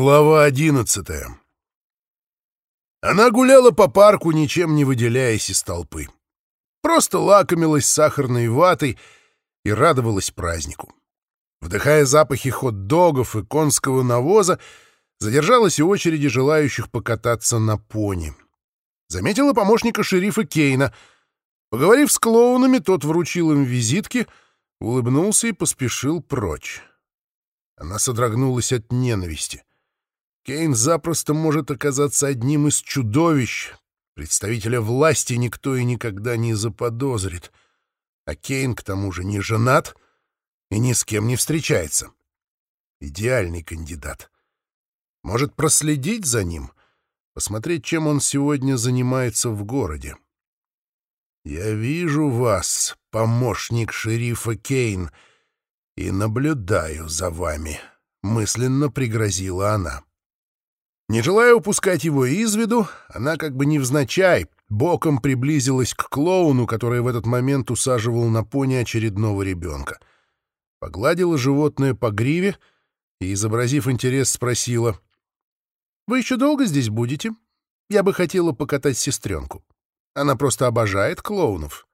Глава одиннадцатая Она гуляла по парку, ничем не выделяясь из толпы. Просто лакомилась сахарной ватой и радовалась празднику. Вдыхая запахи хот-догов и конского навоза, задержалась у очереди желающих покататься на пони. Заметила помощника шерифа Кейна. Поговорив с клоунами, тот вручил им визитки, улыбнулся и поспешил прочь. Она содрогнулась от ненависти. Кейн запросто может оказаться одним из чудовищ. Представителя власти никто и никогда не заподозрит. А Кейн, к тому же, не женат и ни с кем не встречается. Идеальный кандидат. Может проследить за ним, посмотреть, чем он сегодня занимается в городе. «Я вижу вас, помощник шерифа Кейн, и наблюдаю за вами», — мысленно пригрозила она. Не желая упускать его из виду, она как бы невзначай боком приблизилась к клоуну, который в этот момент усаживал на пони очередного ребенка. Погладила животное по гриве и, изобразив интерес, спросила. «Вы еще долго здесь будете? Я бы хотела покатать сестренку. Она просто обожает клоунов».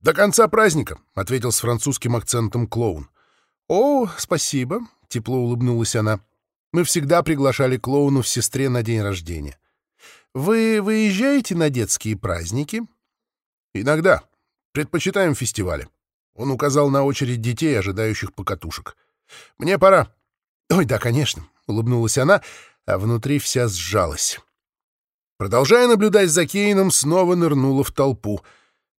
«До конца праздника», — ответил с французским акцентом клоун. «О, спасибо», — тепло улыбнулась она. Мы всегда приглашали клоунов сестре на день рождения. Вы выезжаете на детские праздники? Иногда. Предпочитаем фестивали. Он указал на очередь детей, ожидающих покатушек. Мне пора. Ой, да, конечно, улыбнулась она, а внутри вся сжалась. Продолжая наблюдать за Кейном, снова нырнула в толпу.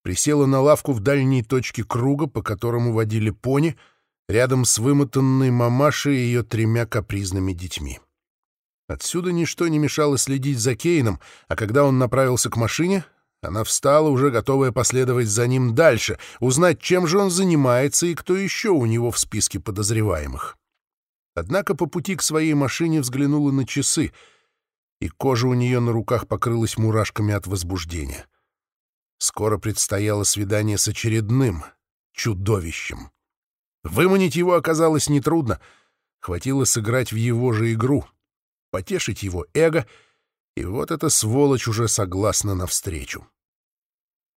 Присела на лавку в дальней точке круга, по которому водили пони — рядом с вымотанной мамашей и ее тремя капризными детьми. Отсюда ничто не мешало следить за Кейном, а когда он направился к машине, она встала, уже готовая последовать за ним дальше, узнать, чем же он занимается и кто еще у него в списке подозреваемых. Однако по пути к своей машине взглянула на часы, и кожа у нее на руках покрылась мурашками от возбуждения. Скоро предстояло свидание с очередным чудовищем. Выманить его оказалось нетрудно. Хватило сыграть в его же игру, потешить его эго, и вот эта сволочь уже согласна навстречу.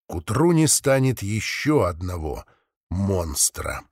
К утру не станет еще одного монстра.